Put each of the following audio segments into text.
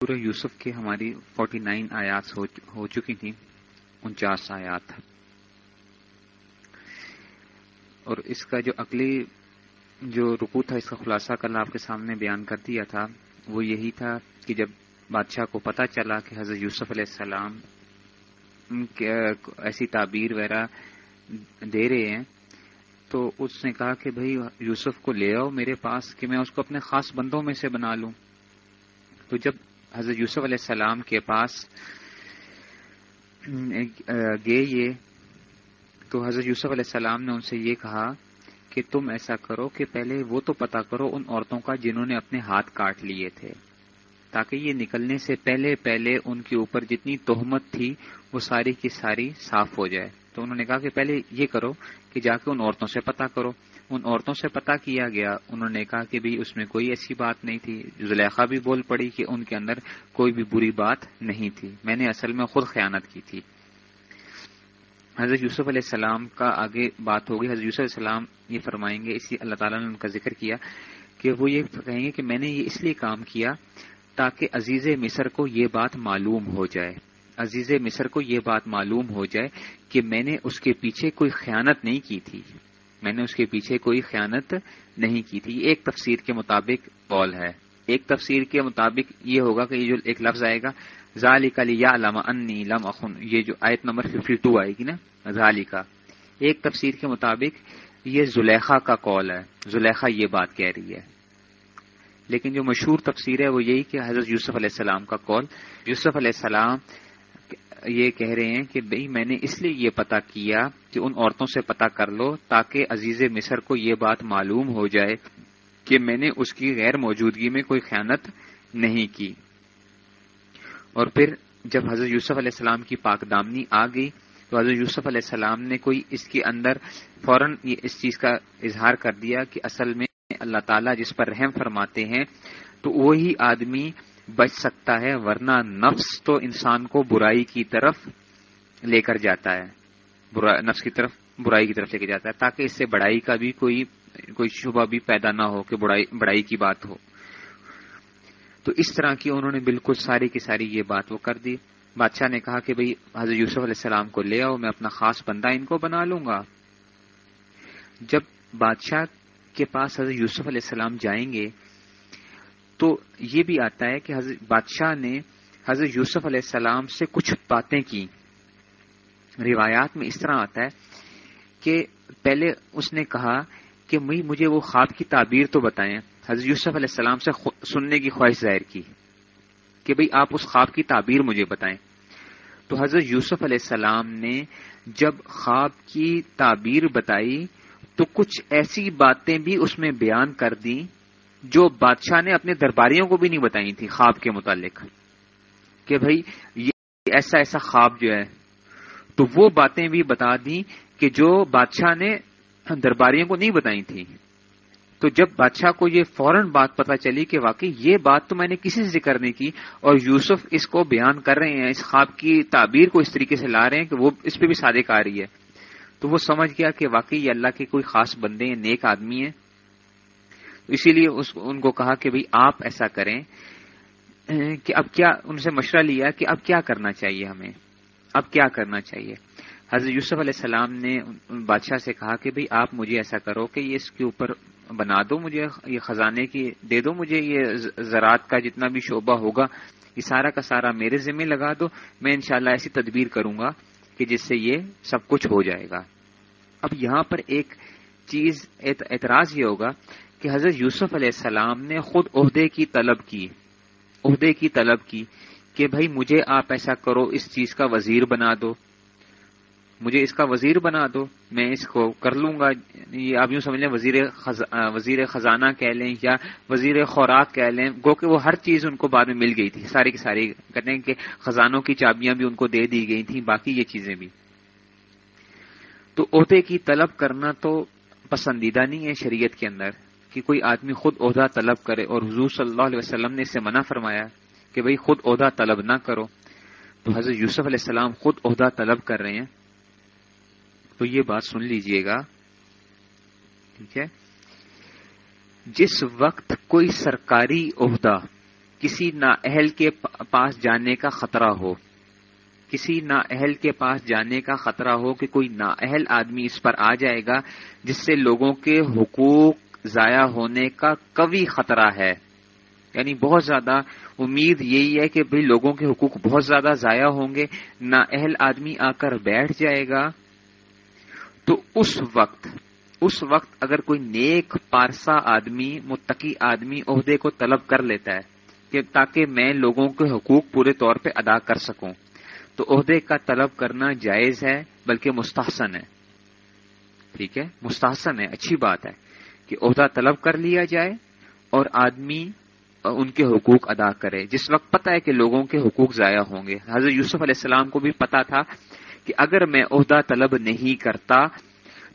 سورہ یوسف کے ہماری فورٹی نائن آیات ہو چکی تھیں، انچاس آیات اور اس کا جو اگلی جو رکو تھا، اس کا خلاصہ کل آپ کے سامنے بیان کر دیا تھا، وہ یہی تھا کہ جب بادشاہ کو پتا چلا کہ حضرت یوسف علیہ السلام ایسی تعبیر وغیرہ دے رہے ہیں، تو اس نے کہا کہ بھائی یوسف کو لے آؤ میرے پاس، کہ میں اس کو اپنے خاص بندوں میں سے بنا لوں۔ تو جب حضرت یوسف علیہ السلام کے پاس گئے یہ، تو حضرت یوسف علیہ السلام نے ان سے یہ کہا کہ تم ایسا کرو کہ پہلے وہ تو پتا کرو ان عورتوں کا جنہوں نے اپنے ہاتھ کاٹ لیے تھے، تاکہ یہ نکلنے سے پہلے پہلے ان کے اوپر جتنی تہمت تھی وہ ساری کی ساری صاف ہو جائے۔ تو انہوں نے کہا کہ پہلے یہ کرو کہ جا کے ان عورتوں سے پتا کرو۔ ان عورتوں سے پتا کیا گیا۔ انہوں نے کہا کہ بھی اس میں کوئی ایسی بات نہیں تھی۔ زلیخا بھی بول پڑی کہ ان کے اندر کوئی بھی بری بات نہیں تھی۔ میں نے اصل میں خود خیانت کی تھی۔ حضرت یوسف علیہ السلام کا آگے بات ہوگی۔ حضرت یوسف علیہ السلام یہ فرمائیں گے، اسی اللہ تعالیٰ نے ان کا ذکر کیا کہ وہ یہ کہیں گے کہ میں نے یہ اس لیے کام کیا تاکہ عزیز مصر کو یہ بات معلوم ہو جائے۔ عزیز مصر کو یہ بات معلوم ہو جائے کہ میں نے اس کے پیچھے کوئی خیانت نہیں کی تھی۔ میں نے اس کے پیچھے کوئی خیانت نہیں کی تھی۔ ایک تفسیر کے مطابق قول ہے۔ ایک تفسیر کے مطابق یہ ہوگا کہ یہ جو ایک لفظ آئے گا، ذالک یا لما انی لم اخن، یہ جو آیت نمبر 52 آئے گی نا، ذالکا۔ ایک تفسیر کے مطابق یہ زلیخا کا قول ہے۔ زلیخا یہ بات کہہ رہی ہے۔ لیکن جو مشہور تفسیر ہے وہ یہی کہ حضرت یوسف علیہ السلام کا قول۔ یوسف علیہ السلام یہ کہہ رہے ہیں کہ بھئی میں نے اس لیے یہ پتا کیا کہ ان عورتوں سے پتا کر لو تاکہ عزیز مصر کو یہ بات معلوم ہو جائے کہ میں نے اس کی غیر موجودگی میں کوئی خیانت نہیں کی۔ اور پھر جب حضرت یوسف علیہ السلام کی پاک دامنی آ گئی تو حضرت یوسف علیہ السلام نے کوئی اس کے اندر فوراً اس چیز کا اظہار کر دیا کہ اصل میں اللہ تعالیٰ جس پر رحم فرماتے ہیں تو وہی آدمی بچ سکتا ہے، ورنہ نفس تو انسان کو برائی کی طرف لے کر جاتا ہے۔ نفس کی طرف، برائی کی طرف لے کے جاتا ہے۔ تاکہ اس سے بڑائی کا بھی کوئی کوئی شبہ بھی پیدا نہ ہو، کہ بڑائی کی بات ہو۔ تو اس طرح کی انہوں نے بالکل ساری کی ساری یہ بات وہ کر دی۔ بادشاہ نے کہا کہ بھئی، حضرت یوسف علیہ السلام کو لے آؤ، میں اپنا خاص بندہ ان کو بنا لوں گا۔ جب بادشاہ کے پاس حضرت یوسف علیہ السلام جائیں گے تو یہ بھی آتا ہے کہ حضرت بادشاہ نے حضرت یوسف علیہ السلام سے کچھ باتیں کی۔ روایات میں اس طرح آتا ہے کہ پہلے اس نے کہا کہ مجھے وہ خواب کی تعبیر تو بتائیں۔ حضرت یوسف علیہ السلام سے سننے کی خواہش ظاہر کی کہ بھئی آپ اس خواب کی تعبیر مجھے بتائیں۔ تو حضرت یوسف علیہ السلام نے جب خواب کی تعبیر بتائی تو کچھ ایسی باتیں بھی اس میں بیان کر دی جو بادشاہ نے اپنے درباریوں کو بھی نہیں بتائی تھی خواب کے متعلق، کہ بھائی یہ ایسا ایسا خواب جو ہے، تو وہ باتیں بھی بتا دی کہ جو بادشاہ نے درباریوں کو نہیں بتائی تھی۔ تو جب بادشاہ کو یہ فوراً بات پتا چلی کہ واقعی یہ بات تو میں نے کسی سے ذکر نہیں کی، اور یوسف اس کو بیان کر رہے ہیں، اس خواب کی تعبیر کو اس طریقے سے لا رہے ہیں کہ وہ اس پہ بھی صادق آ رہی ہے، تو وہ سمجھ گیا کہ واقعی یہ اللہ کے کوئی خاص بندے ہیں، نیک آدمی ہیں۔ اسی لیے ان کو کہا کہ بھئی آپ ایسا کریں کہ اب کیا ان سے مشورہ لیا کہ اب کیا کرنا چاہیے ہمیں؟ اب کیا کرنا چاہیے؟ حضرت یوسف علیہ السلام نے بادشاہ سے کہا کہ بھئی آپ مجھے ایسا کرو کہ یہ اس کے اوپر بنا دو مجھے، یہ خزانے کی دے دو مجھے، یہ زراعت کا جتنا بھی شعبہ ہوگا، یہ سارا کا سارا میرے ذمہ لگا دو، میں انشاءاللہ ایسی تدبیر کروں گا کہ جس سے یہ سب کچھ ہو جائے گا۔ اب یہاں پر ایک چیز اعتراض یہ ہوگا کہ حضرت یوسف علیہ السلام نے خود عہدے کی طلب کی، عہدے کی طلب کی کہ بھائی مجھے آپ ایسا کرو، اس چیز کا وزیر بنا دو۔ مجھے اس کا وزیر بنا دو، میں اس کو کر لوں گا۔ یہ آپ یوں سمجھ لیں، وزیر وزیر خزانہ کہہ لیں یا وزیر خوراک کہہ لیں، گو کہ وہ ہر چیز ان کو بعد میں مل گئی تھی۔ ساری کی ساری کہتے ہیں کہ خزانوں کی چابیاں بھی ان کو دے دی گئی تھیں، باقی یہ چیزیں بھی۔ تو عہدے کی طلب کرنا تو پسندیدہ نہیں ہے شریعت کے اندر۔ کہ کوئی آدمی خود عہدہ طلب کرے اور حضور صلی اللہ علیہ وسلم نے اس سے منع فرمایا کہ بھئی خود عہدہ طلب نہ کرو۔ تو حضرت یوسف علیہ السلام خود عہدہ طلب کر رہے ہیں۔ تو یہ بات سن لیجیے گا۔ ٹھیک ہے؟ جس وقت کوئی سرکاری عہدہ کسی نااہل کے پاس جانے کا خطرہ ہو، کسی نااہل کے پاس جانے کا خطرہ ہو کہ کوئی نااہل آدمی اس پر آ جائے گا جس سے لوگوں کے حقوق ضائع ہونے کا کبھی خطرہ ہے۔ یعنی بہت زیادہ امید یہی ہے کہ بھائی لوگوں کے حقوق بہت زیادہ ضائع ہوں گے نااہل آدمی آ کر بیٹھ جائے گا۔ تو اس وقت اس وقت اگر کوئی نیک پارسا آدمی، متقی آدمی عہدے کو طلب کر لیتا ہے کہ تاکہ میں لوگوں کے حقوق پورے طور پہ ادا کر سکوں، تو عہدے کا طلب کرنا جائز ہے، بلکہ مستحسن ہے۔ ٹھیک ہے؟ مستحسن ہے، اچھی بات ہے۔ کہ عہدہ طلب کر لیا جائے اور آدمی ان کے حقوق ادا کرے۔ جس وقت پتہ ہے کہ لوگوں کے حقوق ضائع ہوں گے۔ حضرت یوسف علیہ السلام کو بھی پتا تھا کہ اگر میں عہدہ طلب نہیں کرتا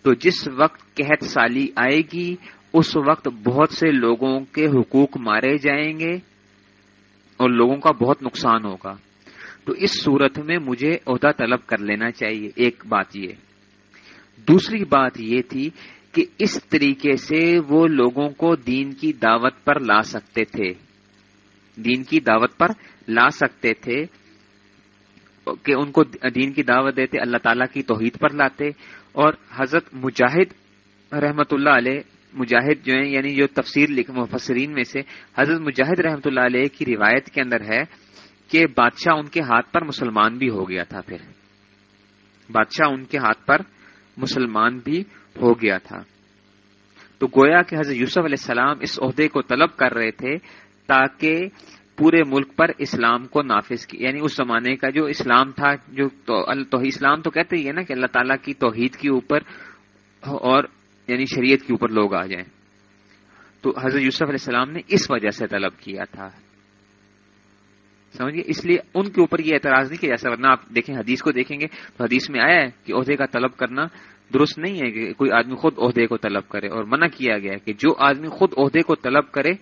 تو جس وقت قحط سالی آئے گی، اس وقت بہت سے لوگوں کے حقوق مارے جائیں گے اور لوگوں کا بہت نقصان ہوگا۔ تو اس صورت میں مجھے عہدہ طلب کر لینا چاہیے، ایک بات یہ۔ دوسری بات یہ تھی کہ اس طریقے سے وہ لوگوں کو دین کی دعوت پر لا سکتے تھے۔ دین کی دعوت پر لا سکتے تھے کہ ان کو دین کی دعوت دیتے، اللہ تعالیٰ کی توحید پر لاتے۔ اور حضرت مجاہد رحمت اللہ علیہ، مجاہد جو ہیں یعنی جو تفسیر مفسرین میں سے، حضرت مجاہد رحمت اللہ علیہ کی روایت کے اندر ہے کہ بادشاہ ان کے ہاتھ پر مسلمان بھی ہو گیا تھا۔ پھر بادشاہ ان کے ہاتھ پر مسلمان بھی ہو گیا تھا۔ تو گویا کہ حضرت یوسف علیہ السلام اس عہدے کو طلب کر رہے تھے تاکہ پورے ملک پر اسلام کو نافذ کی یعنی اس زمانے کا جو اسلام تھا، جو تو اسلام تو کہتے ہی ہے نا کہ اللہ تعالیٰ کی توحید کے اوپر اور یعنی شریعت کے اوپر لوگ آ جائیں۔ تو حضرت یوسف علیہ السلام نے اس وجہ سے طلب کیا تھا۔ سمجھیے؟ اس لیے ان کے اوپر یہ اعتراض نہیں کیا جیسا ورنہ آپ دیکھیں، حدیث کو دیکھیں گے تو حدیث میں آیا ہے کہ عہدے کا طلب کرنا درست نہیں ہے کہ کوئی آدمی خود عہدے کو طلب کرے اور منع کیا گیا کہ جو آدمی خود عہدے کو طلب کرے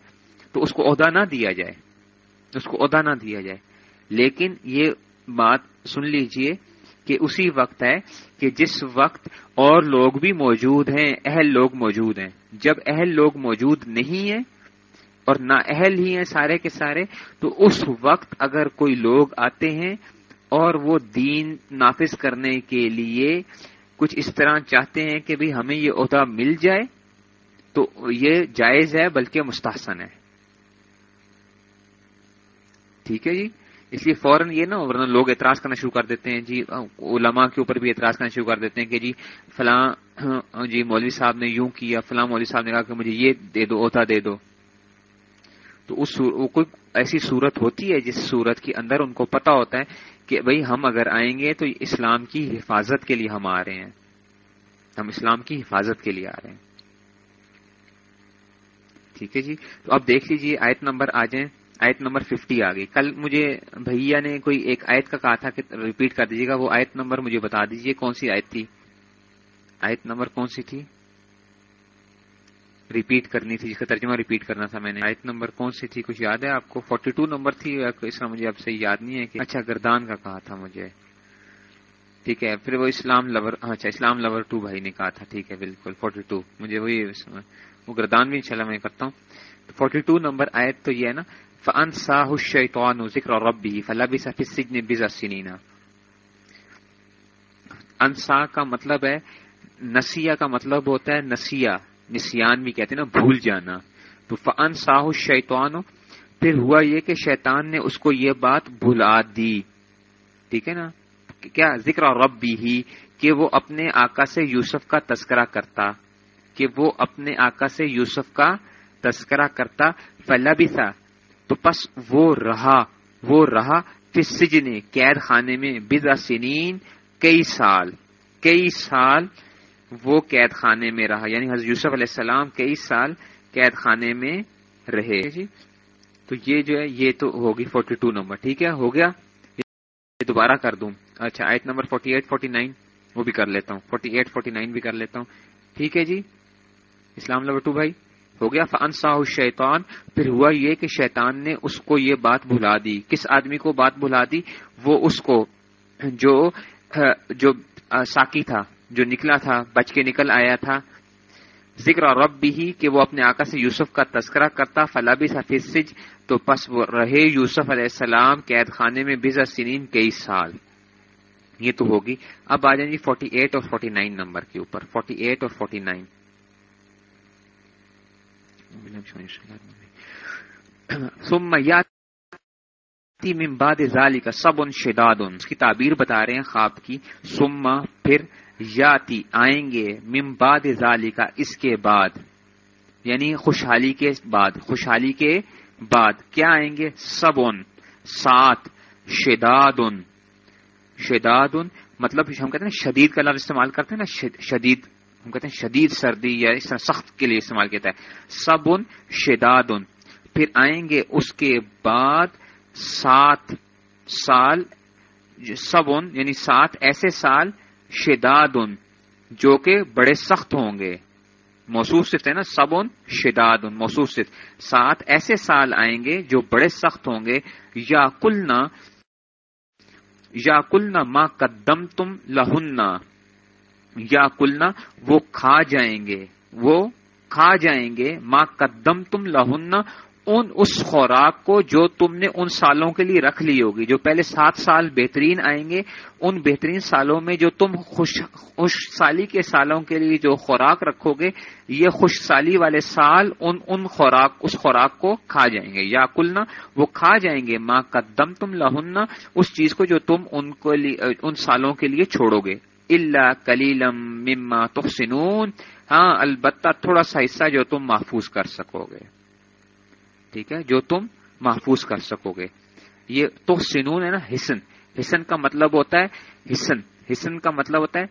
تو اس کو عہدہ نہ دیا جائے، اس کو عہدہ نہ دیا جائے۔ لیکن یہ بات سن لیجیے کہ اسی وقت ہے کہ جس وقت اور لوگ بھی موجود ہیں، اہل لوگ موجود ہیں۔ جب اہل لوگ موجود نہیں ہیں اور نہ اہل ہی ہیں سارے کے سارے، تو اس وقت اگر کوئی لوگ آتے ہیں اور وہ دین نافذ کرنے کے لیے کچھ اس طرح چاہتے ہیں کہ بھی ہمیں یہ عہدہ مل جائے، تو یہ جائز ہے بلکہ مستحسن ہے۔ ٹھیک ہے جی؟ اس لیے فوراً یہ نا ورنہ لوگ اعتراض کرنا شروع کر دیتے ہیں۔ جی علماء کے اوپر بھی اعتراض کرنا شروع کر دیتے ہیں کہ جی فلاں جی مولوی صاحب نے یوں کیا، فلاں مولوی صاحب نے کہا کہ مجھے یہ دے دو، عہدہ دے دو۔ تو اس کوئی ایسی صورت ہوتی ہے جس صورت کے اندر ان کو پتا ہوتا ہے کہ بھئی ہم اگر آئیں گے تو اسلام کی حفاظت کے لیے ہم آ رہے ہیں۔ ہم اسلام کی حفاظت کے لیے آ رہے ہیں۔ ٹھیک ہے جی؟ تو اب دیکھ لیجیے آیت نمبر آ جائیں۔ آیت نمبر ففٹی آ گئی۔ کل مجھے بھیا نے کوئی ایک آیت کا کہا تھا کہ ریپیٹ کر دیجیے گا۔ وہ آیت نمبر مجھے بتا دیجیے کون سی آیت تھی؟ آیت نمبر کون سی تھی؟ ریپیٹ کرنی تھی، جس کا ترجمہ ریپیٹ کرنا تھا میں نے۔ آیت نمبر کون سی تھی؟ کچھ یاد ہے آپ کو؟ فورٹی ٹو نمبر تھی اس کا مجھے اب سے یاد نہیں ہے کہ اچھا گردان کا کہا تھا مجھے۔ ٹھیک ہے، پھر وہ اسلام لور اچھا اسلام لور ٹو بھائی نے کہا تھا۔ ٹھیک ہے، بالکل فورٹی ٹو مجھے وہی وہ گردان بھی چلا میں کرتا ہوں۔ فورٹی ٹو نمبر آیت تو یہ ہے نا فن ساہ شیطان ذکر اور ربی فلابی صفی سجن بزا سنینا انسا کا مطلب ہے، نسیہ کا مطلب ہوتا ہے نسیہ۔ نسیان بھی کہتے ہیں نا، بھول جانا۔ تو فن ساہ شیطان پھر ہوا یہ کہ شیطان نے اس کو یہ بات بھلا دی۔ ٹھیک ہے نا؟ کیا ذکر اور رب بھی ہی، کہ وہ اپنے آقا سے یوسف کا تذکرہ کرتا۔ کہ وہ اپنے آقا سے یوسف کا تذکرہ کرتا۔ فلا بھی تھا تو پس وہ رہا وہ رہا سجن قید خانے میں بدا سنین، کئی سال کئی سال وہ قید خانے میں رہا۔ یعنی حضرت یوسف علیہ السلام کئی سال قید خانے میں رہے۔ جی۔ تو یہ جو ہے یہ تو ہوگی فورٹی ٹو نمبر۔ ٹھیک ہے ہو گیا۔ یہ دوبارہ کر دوں۔ اچھا آیت number forty eight forty nine وہ بھی کر لیتا ہوں۔ فورٹی ایٹ فورٹی نائن بھی کر لیتا ہوں۔ ٹھیک ہے جی۔ اسلام لبٹو بھائی ہو گیا۔ فن ساہ شیطان پھر ہوا یہ کہ شیطان نے اس کو یہ بات بھلا دی۔ کس آدمی کو بات بھلا دی؟ وہ اس کو جو جو ساکی تھا۔ جو نکلا تھا، بچ کے نکل آیا تھا۔ ذکر اور رب بھی کہ وہ اپنے آقا سے یوسف کا تذکرہ کرتا فلابی سج تو پس وہ رہے یوسف علیہ السلام قید خانے میں بزا سنین کئی سال۔ یہ تو ہوگی۔ اب آ جائیں گی فورٹی ایٹ اور فورٹی نائن نمبر کے اوپر۔ فورٹی ایٹ اور فورٹی نائن بعد ذالک سب ان شداد۔ اس کی تعبیر بتا رہے ہیں خواب کی۔ سما پھر یاتی آئیں گے ممباد بعد ذالک اس کے بعد یعنی خوشحالی کے بعد، خوشحالی کے بعد کیا آئیں گے؟ سب ان سات شداد شداد مطلب ہم کہتے ہیں شدید کا لفظ استعمال کرتے ہیں نا شدید۔ ہم کہتے ہیں شدید سردی یا اس طرح سخت کے لیے استعمال کیا ہے۔ سب ان پھر آئیں گے اس کے بعد سات، سال سب ان یعنی سات ایسے سال شداد جو کہ بڑے سخت ہوں گے۔ موصوف صرف ہے نا سب ان شداد موصوف صرف سات ایسے سال آئیں گے جو بڑے سخت ہوں گے۔ یا کلنا یا کلنا ماں قدم تم لہننا یا کلنا وہ کھا جائیں گے۔ وہ کھا جائیں گے ماں قدم تم لہننا ان اس خوراک کو جو تم نے ان سالوں کے لیے رکھ لی ہوگی، جو پہلے سات سال بہترین آئیں گے، ان بہترین سالوں میں جو تم خوش خوش سالی کے سالوں کے لیے جو خوراک رکھو گے، یہ خوش سالی والے سال ان ان خوراک، اس خوراک کو کھا جائیں گے۔ یا کلنا وہ کھا جائیں گے۔ ماں قدم تم لہننا اس چیز کو جو تم ان کو ان سالوں کے لیے چھوڑو گے۔ اللہ کلیلم مما تحسنون ہاں البتہ تھوڑا سا حصہ جو تم محفوظ کر سکو گے۔ ٹھیک ہے، جو تم محفوظ کر سکو گے۔ یہ تو سنون ہے نا، حسن۔ حسن کا مطلب ہوتا ہے حسن۔ حسن کا مطلب ہوتا ہے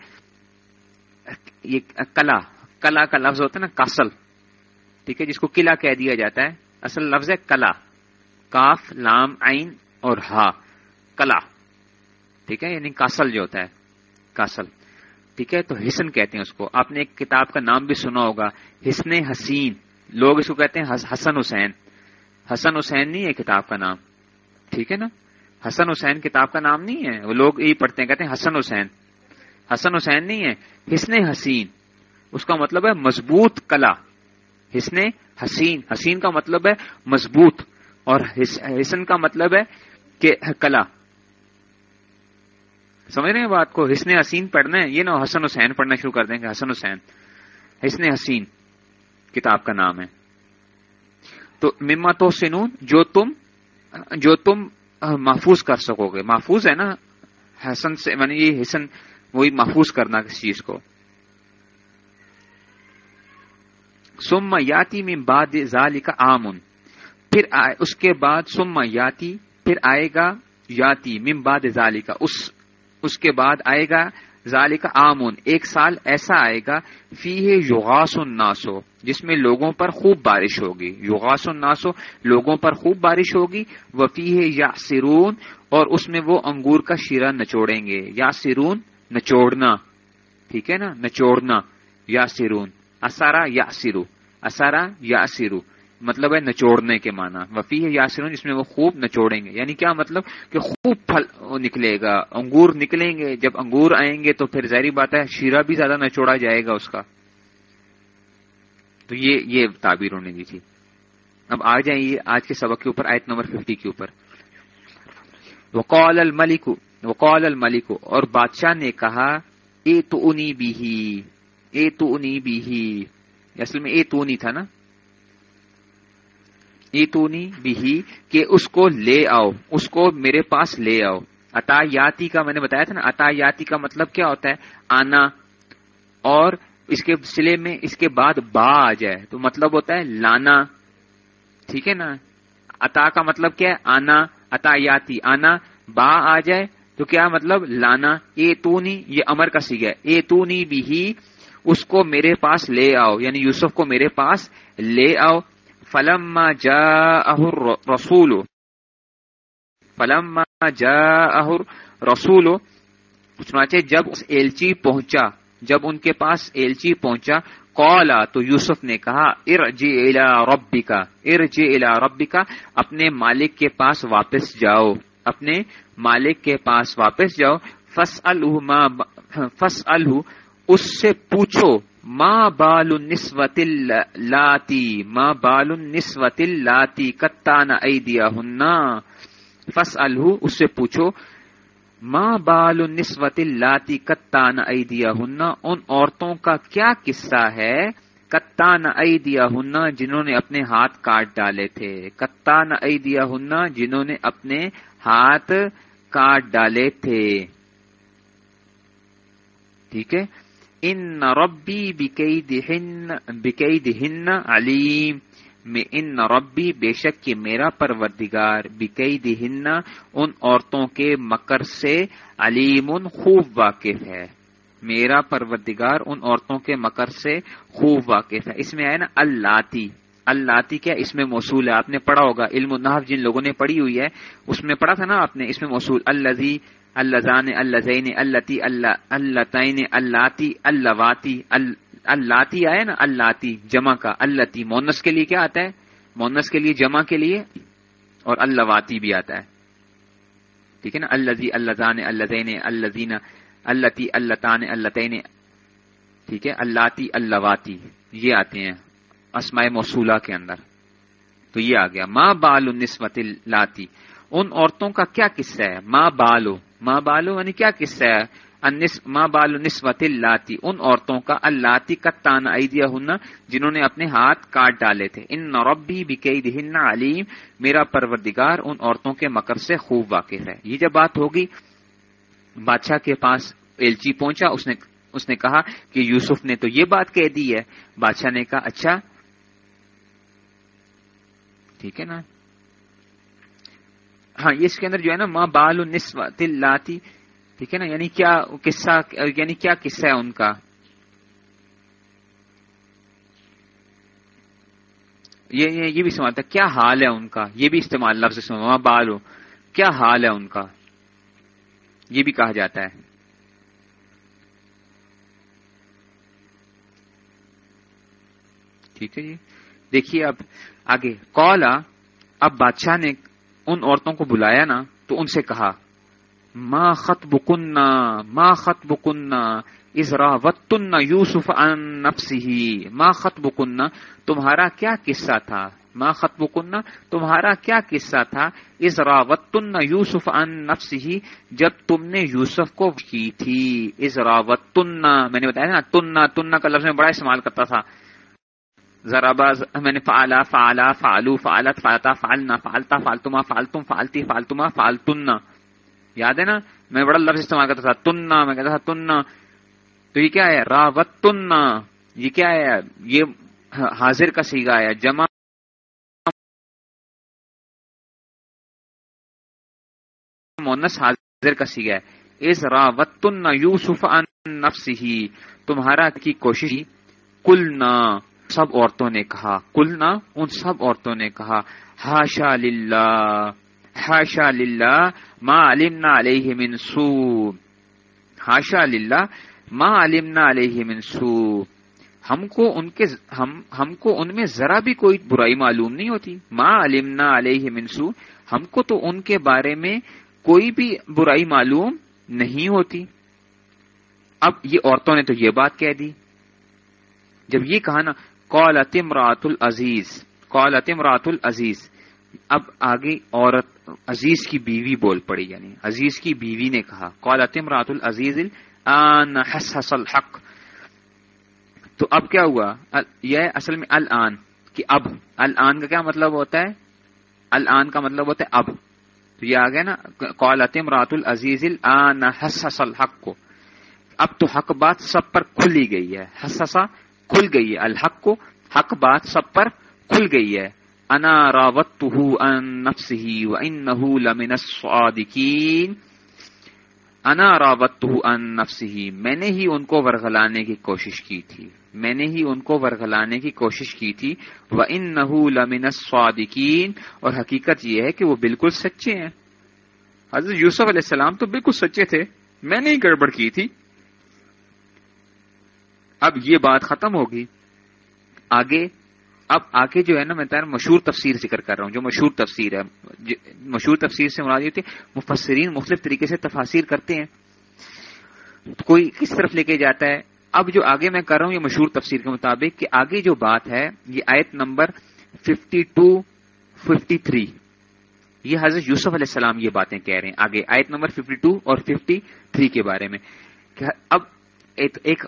یہ کلا۔ کلا کا لفظ ہوتا ہے نا، کاسل۔ ٹھیک ہے، جس کو قلعہ کہہ دیا جاتا ہے۔ اصل لفظ ہے کلا۔ کاف، لام، عین اور ہا۔ کلا۔ ٹھیک ہے یعنی کاسل جو ہوتا ہے۔ کاسل۔ ٹھیک ہے، تو حسن کہتے ہیں اس کو۔ آپ نے ایک کتاب کا نام بھی سنا ہوگا، حسن حسین۔ لوگ اس کو کہتے ہیں حسن حسین۔ حسن حسین نہیں ہے کتاب کا نام۔ ٹھیک ہے نا؟ حسن حسین کتاب کا نام نہیں ہے۔ وہ لوگ یہی پڑھتے ہیں، کہتے ہیں حسن حسین۔ حسن حسین نہیں ہے، حسن حسین۔ اس کا مطلب ہے مضبوط کلا۔ حسن حسین۔ حسین کا مطلب ہے مضبوط۔ اور حسن کا مطلب ہے کہ کلا۔ سمجھ رہے ہیں بات کو؟ حسن حسین پڑھنا ہے، یہ نا حسن حسین پڑھنا شروع کر دیں گے۔ حسن حسین۔ حسن حسین کتاب کا نام ہے۔ تو مما تو سنون جو تم جو تم محفوظ کر سکو گے۔ محفوظ ہے نا؟ حسن سے یعنی یہ حسن، وہی محفوظ کرنا کسی چیز کو۔ سم یاتی میں باد ظالی کا آمن پھر اس کے بعد سم یاتی، پھر آئے گا یاتی مم باد ظالی کا اس اس کے بعد آئے گا ظالی کا آمن ایک سال ایسا آئے گا فی ہے یوغاس الناسو جس میں لوگوں پر خوب بارش ہوگی۔ یوغاس الناسو لوگوں پر خوب بارش ہوگی۔ وفی ہے یا سرون اور اس میں وہ انگور کا شیرہ نچوڑیں گے۔ یا سرون نچوڑنا۔ ٹھیک ہے نا؟ نچوڑنا۔ یا سرون اسارا یا سرو اسارا یا سرو مطلب ہے نچوڑنے کے معنی۔ وفی ہے یاسرون جس میں وہ خوب نچوڑیں گے۔ یعنی کیا مطلب؟ کہ خوب پھل نکلے گا، انگور نکلیں گے۔ جب انگور آئیں گے تو پھر ظاہری بات ہے شیرہ بھی زیادہ نچوڑا جائے گا اس کا۔ تو یہ یہ تعبیر ہونے دی تھی۔ اب آ جائیے آج کے سبق کے اوپر، آیت نمبر ففٹی کے اوپر۔ وقال الملک وقال الملک، اور بادشاہ نے کہا اے تو انی بھی اے تو انی بھی اصل میں اے تو نہیں تھا نا؟ اے تو بھی کہ اس کو لے آؤ، اس کو میرے پاس لے آؤ۔ اتا یاتی کا میں نے بتایا تھا نا اتا یاتی کا مطلب کیا ہوتا ہے؟ آنا۔ اور اس کے سلے میں اس کے بعد با آ جائے۔ تو مطلب ہوتا ہے لانا۔ ٹھیک ہے نا؟ اتا کا مطلب کیا ہے؟ آنا اتا یاتی آنا، با آ جائے۔ تو کیا مطلب؟ لانا۔ اے تو یہ امر کا سی ہے۔ اے تو بھی اس کو میرے پاس لے آؤ۔ یعنی یوسف کو میرے پاس لے آؤ۔ فلم جا اہر رسول. فلم جا اہر رسول چنانچہ جب اس ایلچی پہنچا، جب ان کے پاس ایلچی پہنچا کولا تو یوسف نے کہا ار جی الا ربی کا ار جی الا ربی کا اپنے مالک کے پاس واپس جاؤ، اپنے مالک کے پاس واپس جاؤ فس فس اس سے پوچھو ماں بال نسوت لاتی ماں بال نسوت لاتی کتا نہ دیا ہننا فس الح اس سے پوچھو ماں بال نسوت لاتی کتا نہ دیا ہننا ان عورتوں کا کیا قصہ ہے؟ کتا نہ دیا ہننا جنہوں نے اپنے ہاتھ کاٹ ڈالے تھے. کتا نہ دیا ہننا جنہوں نے اپنے ہاتھ کاٹ ڈالے تھے. ٹھیک ہے؟ ان ربی بکئی دہن بکئی علیم میں ان ربی بے شک کہ میرا پروردگار. بکئی دہن ان عورتوں کے مکر سے علیم خوب واقف ہے. میرا پروردگار ان عورتوں کے مکر سے خوب واقف ہے. اس میں آئے نا اللہ اللہ کیا اس میں موصول ہے؟ آپ نے پڑھا ہوگا. علم النحف جن لوگوں نے پڑھی ہوئی ہے، اس میں پڑھا تھا نا آپ نے؟ اس میں موصول. اللہ اللہ زان اللہ زین اللہ اللہ اللہ تعین اللہ اللہواتی اللہ آئے نا؟ اللہ جمع کا اللہ مونس کے لیے کیا آتا ہے؟ مونس کے لیے جمع کے لیے اور اللہواتی بھی آتا ہے۔ ٹھیک ہے نا؟ اللہ اللہ زان اللہ زین اللہ زین اللہ تی اللہ تعین اللہ تعین ٹھیک ہے؟ اللہ اللہ واتی یہ آتے ہیں اسماء موصولہ کے اندر۔ تو یہ آ گیا۔ ماں بال نسبت لاتی ان عورتوں کا کیا قصہ ہے؟ ماں بالو ماں بالو یعنی کیا قصہ ہے؟ ماں بالو نسبت اللہ ان عورتوں کا اللہ کا تانا ایدیا ہننا جنہوں نے اپنے ہاتھ کاٹ ڈالے تھے۔ ان نوربی بکید ہن علیم، میرا پروردگار ان عورتوں کے مکر سے خوب واقف ہے۔ یہ جب بات ہوگی، بادشاہ کے پاس ایلچی پہنچا، اس نے اس نے کہا کہ یوسف نے تو یہ بات کہہ دی ہے۔ بادشاہ نے کہا اچھا ٹھیک ہے نا؟ ہاں اس کے اندر جو ہے نا ماں بال لاتی ٹھیک ہے نا؟ یعنی کیا قصہ یعنی کیا قصہ ہے ان کا؟ یہ یہ بھی سوال تھا کیا حال ہے ان کا؟ یہ بھی استعمال لفظ ماں بالو کیا حال ہے ان کا؟ یہ بھی کہا جاتا ہے۔ ٹھیک ہے جی۔ دیکھیے اب آگے۔ کولا اب بادشاہ نے ان عورتوں کو بلایا نا، تو ان سے کہا ماں خط بکننا ماں خط بکننا ازرا یوسف ان نفسی ماں خط بکننا تمہارا کیا قصہ تھا؟ ماں خط بکننا تمہارا کیا قصہ تھا؟ ازرا یوسف ان نفسی جب تم نے یوسف کو کی تھی ازرا میں نے بتایا نا تننا تننا کا لفظ میں بڑا استعمال کرتا تھا۔ ذرا میں نے فعلا فعلا، فعلو، فعلت، فعلتا، فعلنا، فعلتا فالتما فالتم فالتی فالتما فالتنا یاد ہے نا؟ میں بڑا لفظ استعمال کرتا تھا، تننا، میں کہتا تھا تننا. تو یہ کیا ہے؟ راوت تننا یہ کیا ہے؟ یہ حاضر کا سیگا ہے. جمع مونس حاضر کا سیگا ہے. اس راوت یوسف ان نفسی تمہارا کی کوشش کل نہ سب عورتوں نے کہا کلنا ان سب عورتوں نے کہا ہاشا للہ ہاشا للہ ما علمنا علیہ منسو ہاشا للہ ما علمنا علیہ منسو ہم کو ان کے ہم ہم کو ان میں ذرا بھی کوئی برائی معلوم نہیں ہوتی۔ ما علمنا علیہ منسو ہم کو تو ان کے بارے میں کوئی بھی برائی معلوم نہیں ہوتی۔ اب یہ عورتوں نے تو یہ بات کہہ دی۔ جب یہ کہا نا قالت رات العزیز قالت رات العزیز۔ اب آگے عورت عزیز کی بیوی بول پڑی یعنی عزیز کی بیوی نے کہا قالت رات العزیز آن حس الحق۔ تو اب کیا ہوا؟ یہ اصل میں الان، کہ اب۔ الان کا کیا مطلب ہوتا ہے؟ الان کا مطلب ہوتا ہے اب۔ تو یہ آ گیا نا قالت رات العزیز آن حس الحق کو۔ اب تو حق بات سب پر کھلی گئی ہے۔ حسسا کھل گئی ہے۔ الحق کو، حق بات سب پر کھل گئی ہے۔ انا راوت ان نفسی و ان لمن الصادقین۔ انا راوت ان نفسی میں نے ہی ان کو ورغلانے کی کوشش کی تھی۔ میں نے ہی ان کو ورغلانے کی کوشش کی تھی۔ وہ ان لمن الصادقین۔ اور حقیقت یہ ہے کہ وہ بالکل سچے ہیں۔ حضرت یوسف علیہ السلام تو بالکل سچے تھے۔ میں نے ہی گڑبڑ کی تھی۔ اب یہ بات ختم ہوگی۔ آگے، اب آگے جو ہے نا میں تعین مشہور تفسیر ذکر کر رہا ہوں، جو مشہور تفسیر ہے۔ مشہور تفسیر سے مراد ہوتی ہے مفسرین مختلف طریقے سے تفاصیر کرتے ہیں۔ کوئی کس طرف لے کے جاتا ہے؟ اب جو آگے میں کر رہا ہوں، یہ مشہور تفسیر کے مطابق کہ آگے جو بات ہے، یہ آیت number fifty two, fifty three. یہ حضرت یوسف علیہ السلام یہ باتیں کہہ رہے ہیں۔ آگے آیت نمبر ففٹی ٹو اور ففٹی تھری کے بارے میں۔ اب ایک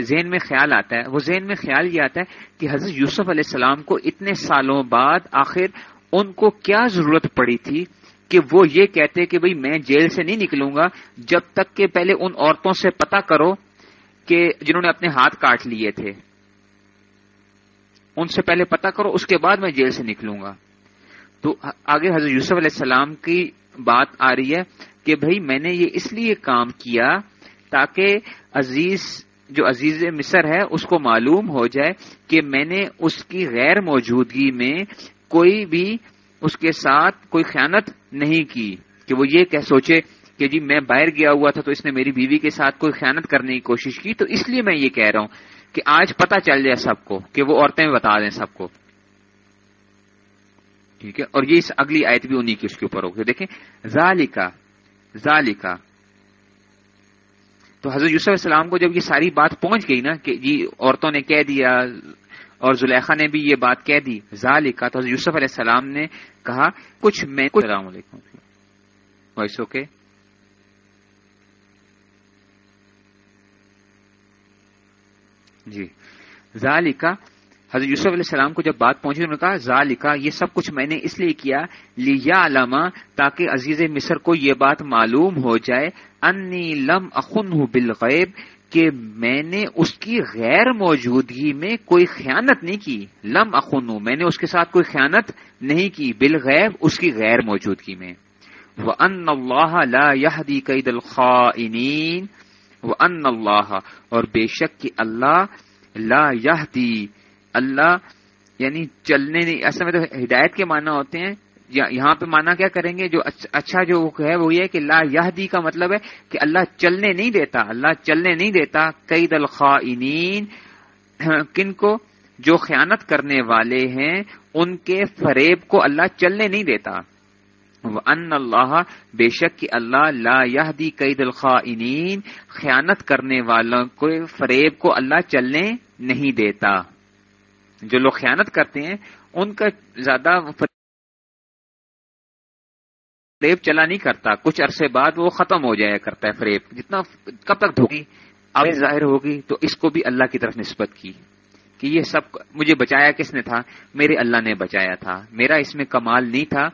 ذہن میں خیال آتا ہے، وہ ذہن میں خیال یہ آتا ہے کہ حضرت یوسف علیہ السلام کو اتنے سالوں بعد آخر ان کو کیا ضرورت پڑی تھی کہ وہ یہ کہتے کہ بھئی میں جیل سے نہیں نکلوں گا جب تک کہ پہلے ان عورتوں سے پتا کرو کہ جنہوں نے اپنے ہاتھ کاٹ لیے تھے۔ ان سے پہلے پتا کرو، اس کے بعد میں جیل سے نکلوں گا۔ تو آگے حضرت یوسف علیہ السلام کی بات آ رہی ہے کہ بھائی میں نے یہ اس لیے کام کیا تاکہ عزیز جو عزیز مصر ہے، اس کو معلوم ہو جائے کہ میں نے اس کی غیر موجودگی میں کوئی بھی اس کے ساتھ کوئی خیانت نہیں کی کہ وہ یہ کہ سوچے کہ جی میں باہر گیا ہوا تھا تو اس نے میری بیوی کے ساتھ کوئی خیانت کرنے کی کوشش کی، تو اس لیے میں یہ کہہ رہا ہوں کہ آج پتا چل جائے سب کو کہ وہ عورتیں بتا دیں سب کو۔ ٹھیک ہے؟ اور یہ اس اگلی آیت بھی انہیں کی اس کے اوپر ہوگی۔ دیکھیں، ذالکا ذالکا تو حضرت یوسف السلام کو جب یہ ساری بات پہنچ گئی نا کہ جی عورتوں نے کہہ دیا اور زلیخا نے بھی یہ بات کہہ دی ذالکا تو حضرت یوسف علیہ السلام نے کہا کچھ میں السلام علیکم۔ Voice okay. جی۔ ذالکا حضرت یوسف علیہ السلام کو جب بات پہنچی انہوں نے کہا زا لکھا یہ سب کچھ میں نے اس لیے کیا لیا علامہ تاکہ عزیز مصر کو یہ بات معلوم ہو جائے، انی لم اخن بالغیب، کہ میں نے اس کی غیر موجودگی میں کوئی خیانت نہیں کی۔ لم اخن میں نے اس کے ساتھ کوئی خیانت نہیں کی، بالغیب، اس کی غیر موجودگی میں۔ وہ ان اللہ لا یہدی قید الخائنین وہ ان اللہ اور بے شک کہ اللہ لا یہدی اللہ یعنی چلنے نہیں، اصل میں تو ہدایت کے معنی ہوتے ہیں۔ یہاں پہ مانا کیا کریں گے؟ جو اچھا جو ہے وہ یہ کہ لا یہدی کا مطلب ہے کہ اللہ چلنے نہیں دیتا۔ اللہ چلنے نہیں دیتا۔ کئی دلخوائنین کن کو؟ جو خیانت کرنے والے ہیں، ان کے فریب کو اللہ چلنے نہیں دیتا۔ ان اللہ بے شک کہ اللہ لا یہدی کئی دلخوائنین خیانت کرنے والوں کو فریب کو اللہ چلنے نہیں دیتا۔ جو لوگ خیانت کرتے ہیں، ان کا زیادہ فریب چلا نہیں کرتا۔ کچھ عرصے بعد وہ ختم ہو جایا کرتا ہے فریب۔ جتنا کب تک دھوگی؟ اب ظاہر ہوگی تو اس کو بھی اللہ کی طرف نسبت کی۔ کہ یہ سب مجھے بچایا کس نے تھا؟ میرے اللہ نے بچایا تھا۔ میرا اس میں کمال نہیں تھا۔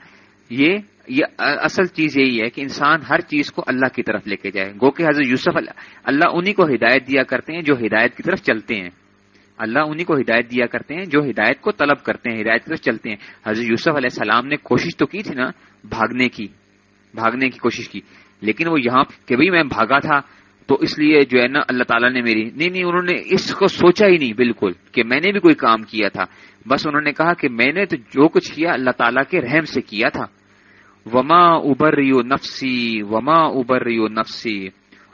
یہ یہ اصل چیز یہی ہے کہ انسان ہر چیز کو اللہ کی طرف لے کے جائے۔ گو کہ حضرت یوسف اللہ انہی کو ہدایت دیا کرتے ہیں جو ہدایت کی طرف چلتے ہیں۔ اللہ انہی کو ہدایت دیا کرتے ہیں، جو ہدایت کو طلب کرتے ہیں، ہدایت کی چلتے ہیں۔ حضرت یوسف علیہ السلام نے کوشش تو کی تھی نا، بھاگنے کی بھاگنے کی کوشش کی۔ لیکن وہ یہاں کہ بھئی میں بھاگا تھا، تو اس لیے جو ہے نا اللہ تعالیٰ نے میری، نہیں نہیں، انہوں نے اس کو سوچا ہی نہیں بالکل کہ میں نے بھی کوئی کام کیا تھا۔ بس انہوں نے کہا کہ میں نے تو جو کچھ کیا اللہ تعالیٰ کے رحم سے کیا تھا۔ وما ابر نفسی وما ابر نفسی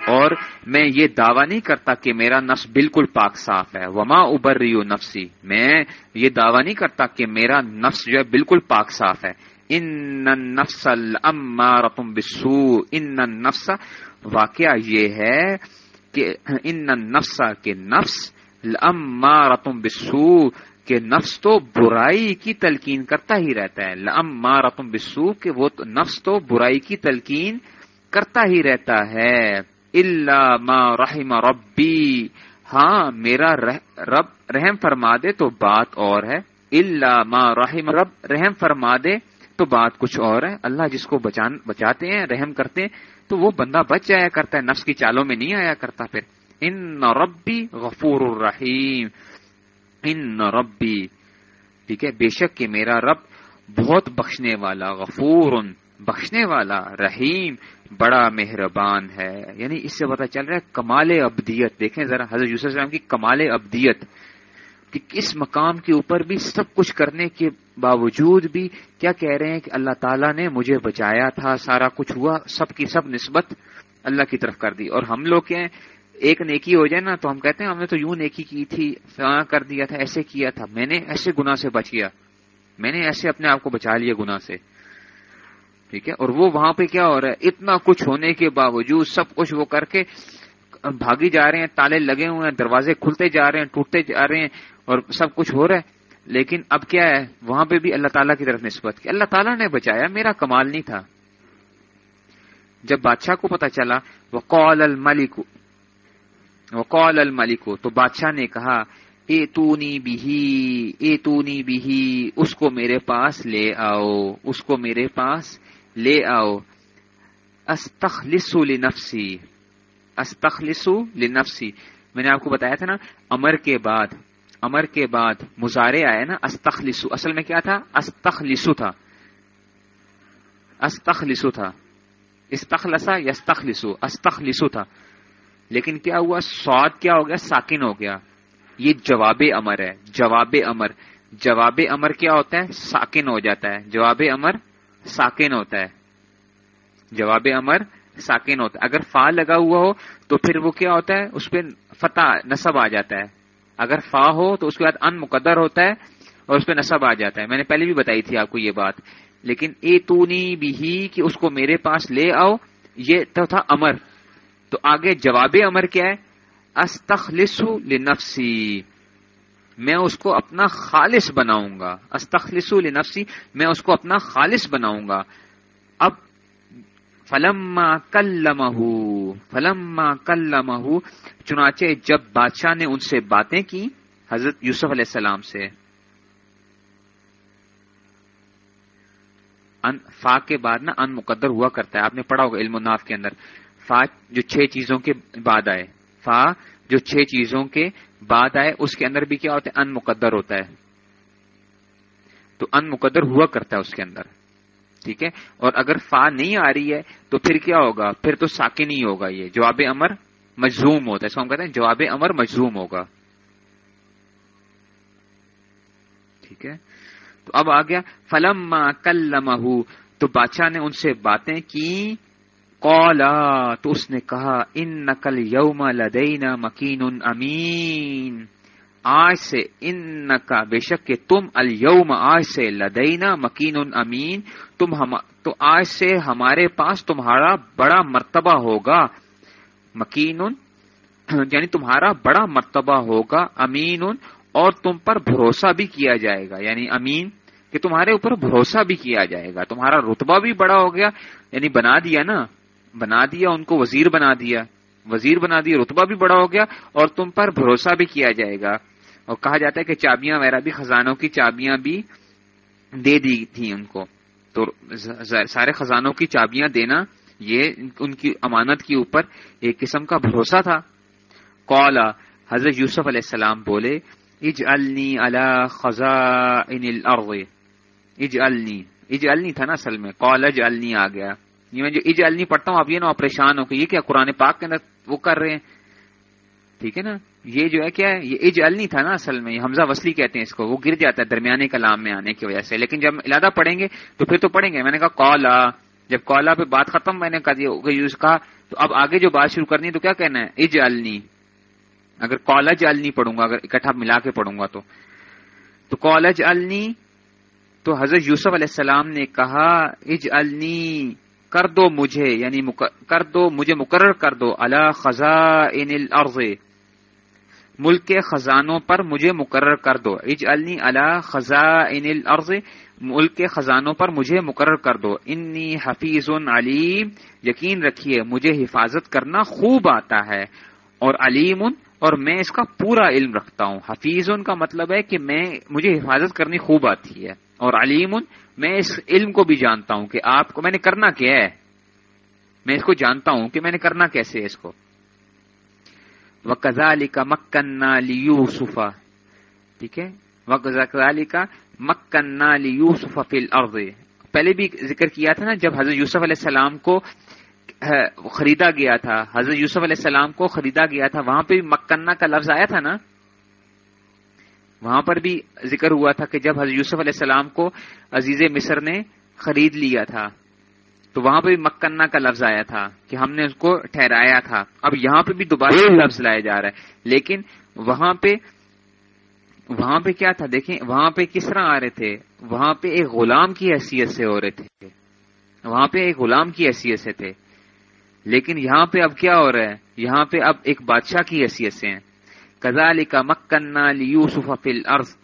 اور میں یہ دعویٰ نہیں کرتا کہ میرا نفس بالکل پاک صاف ہے۔ وما ابر ریو نفسی میں یہ دعویٰ نہیں کرتا کہ میرا نفس جو ہے بالکل پاک صاف ہے۔ ان نفس رتم بسو ان نفس واقعہ یہ ہے کہ ان نفس کے نفس لما رتم بسو کہ نفس تو برائی کی تلقین کرتا ہی رہتا ہے۔ لما رتم بسو کہ وہ نفس تو برائی کی تلقین کرتا ہی رہتا ہے۔ اللہ ما رحم ربی ہاں میرا رب رحم فرما دے تو بات اور ہے۔ اللہ ما رحم رب، رحم فرما دے تو بات کچھ اور ہے۔ اللہ جس کو بچان، بچاتے ہیں، رحم کرتے ہیں، تو وہ بندہ بچ جایا کرتا ہے، نفس کی چالوں میں نہیں آیا کرتا پھر۔ ان ربی غفور الرحیم ان ربی ٹھیک ہے، بے شک کہ میرا رب بہت بخشنے والا، غفور۔ بخشنے والا، رحیم بڑا مہربان ہے۔ یعنی اس سے پتا چل رہا ہے، کمال ابدیت۔ دیکھیں ذرا، حضرت یوسف السلام کی کمال ابدیت۔ کہ کس مقام کے اوپر بھی سب کچھ کرنے کے باوجود بھی کیا کہہ رہے ہیں کہ اللہ تعالیٰ نے مجھے بچایا تھا، سارا کچھ ہوا، سب کی سب نسبت اللہ کی طرف کر دی۔ اور ہم لوگ کیا ایک نیکی ہو جائے نا تو ہم کہتے ہیں، ہم نے تو یوں نیکی کی تھی کر دیا تھا، ایسے کیا تھا۔ میں نے ایسے گنا سے بچ گیا۔ میں نے ایسے اپنے آپ کو بچا لیا گنا سے۔ ٹھیک ہے؟ اور وہ وہاں پہ کیا ہو رہا ہے؟ اتنا کچھ ہونے کے باوجود سب کچھ وہ کر کے بھاگی جا رہے ہیں، تالے لگے ہوئے ہیں، دروازے کھلتے جا رہے ہیں، ٹوٹتے جا رہے ہیں اور سب کچھ ہو رہا ہے۔ لیکن اب کیا ہے؟ وہاں پہ بھی اللہ تعالیٰ کی طرف نسبت کی۔ اللہ تعالیٰ نے بچایا، میرا کمال نہیں تھا۔ جب بادشاہ کو پتا چلا وہ کال الملک وہ الملک تو بادشاہ نے کہا اے تونی بھی اے تونی بھی اس کو میرے پاس لے آؤ، اس کو میرے پاس لے آؤ۔ استخلص لنفسی استخلص لنفسی میں نے آپ کو بتایا تھا نا، امر کے بعد، امر کے بعد مظاہرے آئے نا استخلصو اصل میں کیا تھا؟ استخلصو تھا۔ استخلصو تھا۔ استخلصا یستخلصو استخلصو تھا۔ لیکن کیا ہوا؟ سواد کیا ہو گیا؟ ساکن ہو گیا۔ یہ جواب امر ہے۔ جواب امر۔ جواب امر کیا ہوتا ہے؟ ساکن ہو جاتا ہے۔ جواب امر ساکن ہوتا ہے۔ جواب امر، ساکن ہوتا ہے۔ اگر فا لگا ہوا ہو تو پھر وہ کیا ہوتا ہے؟ اس پہ فتح نصب آ جاتا ہے۔ اگر فا ہو تو اس کے بعد ان مقدر ہوتا ہے اور اس پہ نصب آ جاتا ہے۔ میں نے پہلے بھی بتائی تھی آپ کو یہ بات۔ لیکن اے تونی بھی کہ اس کو میرے پاس لے آؤ، یہ تو تھا امر۔ تو آگے جواب امر کیا ہے؟ استخلص لنفسی۔ میں اس کو اپنا خالص بناؤں گا۔ استخلص لنفسی، میں اس کو اپنا خالص بناؤں گا۔ اب فلم کل فلم کل چنانچہ جب بادشاہ نے ان سے باتیں کی حضرت یوسف علیہ السلام سے، ان فا کے بعد نا ان مقدر ہوا کرتا ہے۔ آپ نے پڑھا ہوگا علم الناف کے اندر۔ فا جو چھ چیزوں کے بعد آئے۔ فا جو چھ چیزوں کے بعد آئے، اس کے اندر بھی کیا ہوتا ہے؟ ان مقدر ہوتا ہے۔ تو ان مقدر ہوا کرتا ہے اس کے اندر۔ ٹھیک ہے؟ اور اگر فا نہیں آ رہی ہے، تو پھر کیا ہوگا؟ پھر تو ساکن ہی ہوگا یہ۔ جواب امر مجزوم ہوتا ہے۔ اس کو ہم کہتے ہیں جواب امر مجزوم ہوگا۔ ٹھیک ہے؟ تو اب آ گیا فلم کل تو بادشاہ نے ان سے باتیں کی۔ کولا تو اس نے کہا ان نقل یوم لدینا مکین امین. آج سے ان کا بے شک کہ تم الوم آج سے لدینا مکین امین، تم ہم، تو آج سے ہمارے پاس تمہارا بڑا مرتبہ ہوگا، مکین یعنی تمہارا بڑا مرتبہ ہوگا، امین، اور تم پر بھروسہ بھی کیا جائے گا یعنی امین، کہ تمہارے اوپر بھروسہ بھی کیا جائے گا، تمہارا رتبہ بھی بڑا ہو گیا یعنی بنا دیا نا۔ بنا دیا، ان کو وزیر بنا دیا۔ وزیر بنا دیا، رتبہ بھی بڑا ہو گیا اور تم پر بھروسہ بھی کیا جائے گا۔ اور کہا جاتا ہے کہ چابیاں وغیرہ بھی، خزانوں کی چابیاں بھی دے دی تھی ان کو۔ تو سارے خزانوں کی چابیاں دینا، یہ ان کی امانت کے اوپر ایک قسم کا بھروسہ تھا۔ کولا حضرت یوسف علیہ السلام بولے اج النی اللہ اج النی اج النی تھا نا اصل میں۔ کالج النی آ گیا۔ یہ میں جو اج النی پڑھتا ہوں اب یہ نا پریشان ہو کہ یہ کیا قرآن پاک کے اندر وہ کر رہے ہیں؟ ٹھیک ہے نا؟ یہ جو ہے کیا ہے؟ یہ اج النی تھا نا اصل میں، یہ حمزہ وصلی کہتے ہیں اس کو، وہ گر جاتا ہے درمیانے کلام میں آنے کی وجہ سے۔ لیکن جب علادہ پڑھیں گے تو پھر تو پڑھیں گے۔ میں نے کہا کالا جب کالا پہ بات ختم میں نے کہا تو اب آگے جو بات شروع کرنی ہے تو کیا کہنا ہے؟ اج النی اگر کالج النی پڑھوں گا، اگر اکٹھا ملا کے پڑھوں گا تو۔ تو کالج النی تو حضرت یوسف علیہ السلام نے کہا اج النی کر دو مجھے یعنی کر دو مجھے مقرر کر دو اللہ خزا ان ملک کے خزانوں پر مجھے مقرر کر دو۔ اج النی اللہ خزا ان ملک کے خزانوں پر مجھے مقرر کر دو۔ انی حفیظ علیم۔ یقین رکھیے، مجھے حفاظت کرنا خوب آتا ہے اور علیم، اور میں اس کا پورا علم رکھتا ہوں۔ حفیظ کا مطلب ہے کہ میں، مجھے حفاظت کرنی خوب آتی ہے۔ اور علیم میں اس علم کو بھی جانتا ہوں کہ آپ کو میں نے کرنا کیا ہے؟ میں اس کو جانتا ہوں کہ میں نے کرنا کیسے ہے اس کو؟ وہ کزالی کا مکنا لیوسفا ٹھیک ہے؟ وہ کزالی کا مکنا لیوسف فل پہلے بھی ذکر کیا تھا نا، جب حضرت یوسف علیہ السلام کو خریدا گیا تھا۔ حضرت یوسف علیہ السلام کو خریدا گیا تھا۔ وہاں پہ بھی مکنا کا لفظ آیا تھا نا؟ وہاں پر بھی ذکر ہوا تھا کہ جب حضرت یوسف علیہ السلام کو عزیز مصر نے خرید لیا تھا، تو وہاں پہ بھی مکنا کا لفظ آیا تھا کہ ہم نے اس کو ٹھہرایا تھا۔ اب یہاں پہ بھی دوبارہ لفظ لایا جا رہا ہے۔ لیکن وہاں پہ وہاں پہ کیا تھا؟ دیکھیں، وہاں پہ کس طرح آ رہے تھے؟ وہاں پہ ایک غلام کی حیثیت سے ہو رہے تھے۔ وہاں پہ ایک غلام کی حیثیت سے تھے۔ لیکن یہاں پہ اب کیا ہو رہا ہے؟ یہاں پہ اب ایک بادشاہ کی حیثیت سے ہیں۔ کزال کا مکنا یوسف فل عرض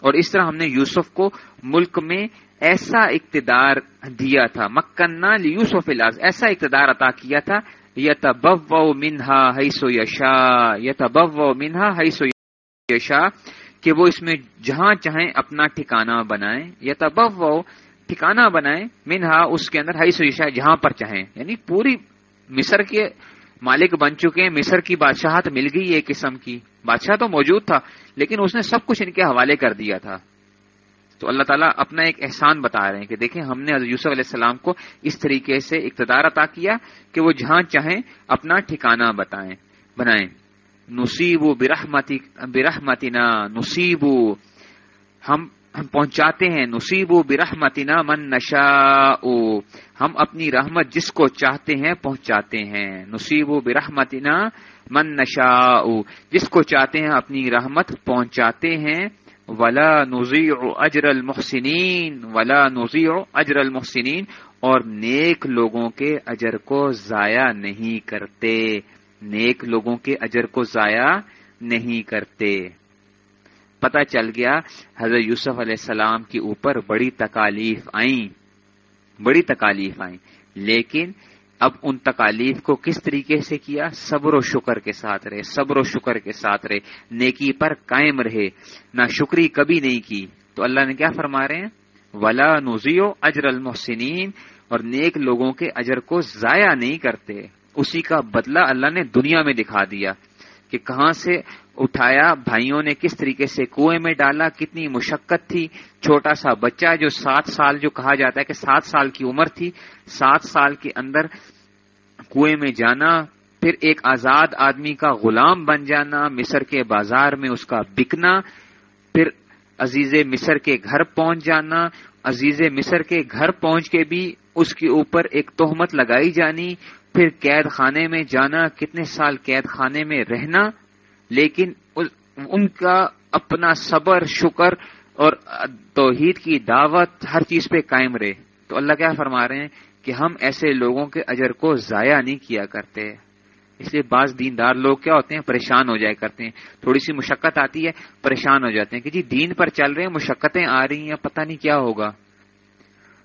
اور اس طرح ہم نے یوسف کو ملک میں ایسا اقتدار دیا تھا۔ مکنا یوسف الارض۔ ایسا اقتدار عطا کیا تھا۔ یتبو منہا حیث یشا یتبو منہا حیث یشا کہ وہ اس میں جہاں چاہیں اپنا ٹھکانہ بنائیں۔ یتبو ٹھکانہ بنائیں۔ منہا اس کے اندر حیث یشا جہاں پر چاہیں۔ یعنی پوری مصر کے مالک بن چکے ہیں، مصر کی بادشاہت مل گئی ایک قسم کی۔ بادشاہ تو موجود تھا، لیکن اس نے سب کچھ ان کے حوالے کر دیا تھا۔ تو اللہ تعالیٰ اپنا ایک احسان بتا رہے ہیں کہ دیکھیں، ہم نے حضرت یوسف علیہ السلام کو اس طریقے سے اقتدار عطا کیا کہ وہ جہاں چاہیں اپنا ٹھکانہ بتائیں، بنائیں۔ نصیب برحمتی برحمتنا، نصیب۔ ہم ہم پہنچاتے ہیں نصیب و برحمتنا من نشا ہم اپنی رحمت جس کو چاہتے ہیں پہنچاتے ہیں۔ نصیب و برحمتنا من نشا جس کو چاہتے ہیں اپنی رحمت پہنچاتے ہیں۔ ولا نزی اجر المحسنین۔ ولا نزی اجر المحسنین۔ اور نیک لوگوں کے اجر کو ضائع نہیں کرتے۔ نیک لوگوں کے اجر کو ضائع نہیں کرتے۔ پتہ چل گیا، حضرت یوسف علیہ السلام کے اوپر بڑی تکالیف آئیں۔ بڑی تکالیف آئیں۔ لیکن اب ان تکالیف کو کس طریقے سے کیا؟ صبر و شکر کے ساتھ رہے، صبر و شکر کے ساتھ رہے۔ نیکی پر قائم رہے۔ نہ شکری کبھی نہیں کی۔ تو اللہ نے کیا فرما رہے ہیں؟ ولا نوزیو اجر المحسنین اور نیک لوگوں کے اجر کو ضائع نہیں کرتے۔ اسی کا بدلہ اللہ نے دنیا میں دکھا دیا کہ کہاں سے اٹھایا، بھائیوں نے کس طریقے سے کنویں میں ڈالا، کتنی مشقت تھی۔ چھوٹا سا بچہ جو سات سال، جو کہا جاتا ہے کہ سات سال کی عمر تھی، سات سال کے اندر کنویں میں جانا، پھر ایک آزاد آدمی کا غلام بن جانا، مصر کے بازار میں اس کا بکنا، پھر عزیز مصر کے گھر پہنچ جانا۔ عزیز مصر کے گھر پہنچ کے بھی اس کے اوپر ایک تہمت لگائی جانی، پھر قید خانے میں جانا، کتنے سال قید خانے میں رہنا۔ لیکن ان کا اپنا صبر، شکر اور توحید کی دعوت ہر چیز پہ قائم رہے۔ تو اللہ کیا فرما رہے ہیں کہ ہم ایسے لوگوں کے اجر کو ضائع نہیں کیا کرتے۔ اس لیے بعض دیندار لوگ کیا ہوتے ہیں؟ پریشان ہو جائے کرتے ہیں۔ تھوڑی سی مشقت آتی ہے، پریشان ہو جاتے ہیں کہ جی دین پر چل رہے ہیں، مشقتیں آ رہی ہیں، پتہ نہیں کیا ہوگا۔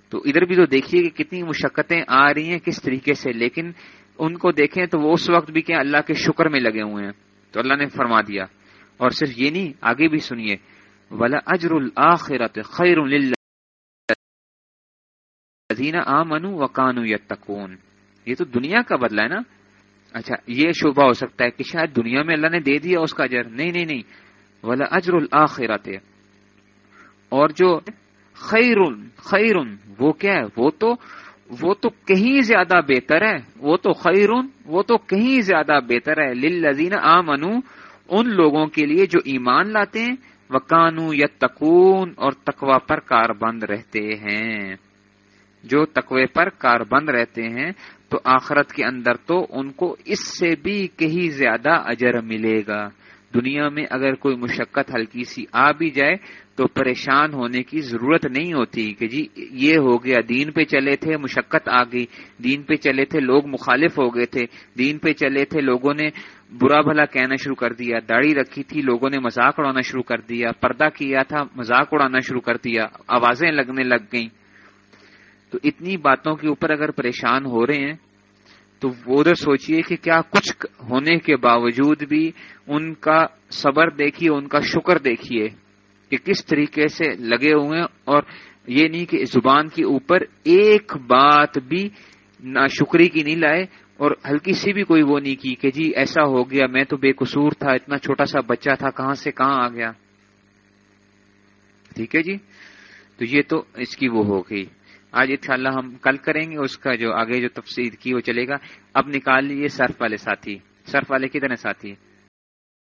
تو ادھر بھی تو دیکھیے کہ کتنی مشقتیں آ رہی ہیں، کس طریقے سے۔ لیکن ان کو دیکھیں تو وہ اس وقت بھی کیا اللہ کے شکر میں لگے ہوئے ہیں۔ تو اللہ نے فرما دیا اور صرف یہ نہیں، آگے بھی سنیے، ولا اجر الآخرت خیر آ و کانو یتقون یہ تو دنیا کا بدلہ ہے نا؟ اچھا یہ شعبہ ہو سکتا ہے کہ شاید دنیا میں اللہ نے دے دیا اس کا اجر۔ نہیں نہیں نہیں۔ ولا اجر الآخرت اور جو خیر خیر وہ کیا ہے؟ وہ تو وہ تو کہیں زیادہ بہتر ہے، وہ تو خیر وہ تو کہیں زیادہ بہتر ہے۔ للذین آمنو، ان لوگوں کے لیے جو ایمان لاتے ہیں وہ کانو یا تکون اور تقوا پر کار بند رہتے ہیں۔ جو تقوی پر کار بند رہتے ہیں، تو آخرت کے اندر تو ان کو اس سے بھی کہیں زیادہ اجر ملے گا۔ دنیا میں اگر کوئی مشقت ہلکی سی آ بھی جائے تو پریشان ہونے کی ضرورت نہیں ہوتی کہ جی یہ ہو گیا، دین پہ چلے تھے، مشقت آ گئی، دین پہ چلے تھے، لوگ مخالف ہو گئے تھے، دین پہ چلے تھے، لوگوں نے برا بھلا کہنا شروع کر دیا، داڑھی رکھی تھی، لوگوں نے مذاق اڑانا شروع کر دیا، پردہ کیا تھا، مذاق اڑانا شروع کر دیا، آوازیں لگنے لگ گئیں۔ تو اتنی باتوں کے اوپر اگر پریشان ہو رہے ہیں تو وہ ادھر سوچئے کہ کیا کچھ ہونے کے باوجود بھی ان کا صبر دیکھیے، ان کا شکر دیکھیے کہ کس طریقے سے لگے ہوئے ہیں۔ اور یہ نہیں کہ زبان کے اوپر ایک بات بھی نہ شکری کی نہیں لائے اور ہلکی سی بھی کوئی وہ نہیں کی کہ جی ایسا ہو گیا، میں تو بے قصور تھا، اتنا چھوٹا سا بچہ تھا، کہاں سے کہاں آ گیا؟ ٹھیک ہے جی؟ تو یہ تو اس کی وہ ہو گئی۔ آج انشاءاللہ ہم کل کریں گے، اس کا جو آگے جو تفصیل کی وہ چلے گا۔ اب نکال لیے سرف والے ساتھی سرف والے کتنے ساتھی؟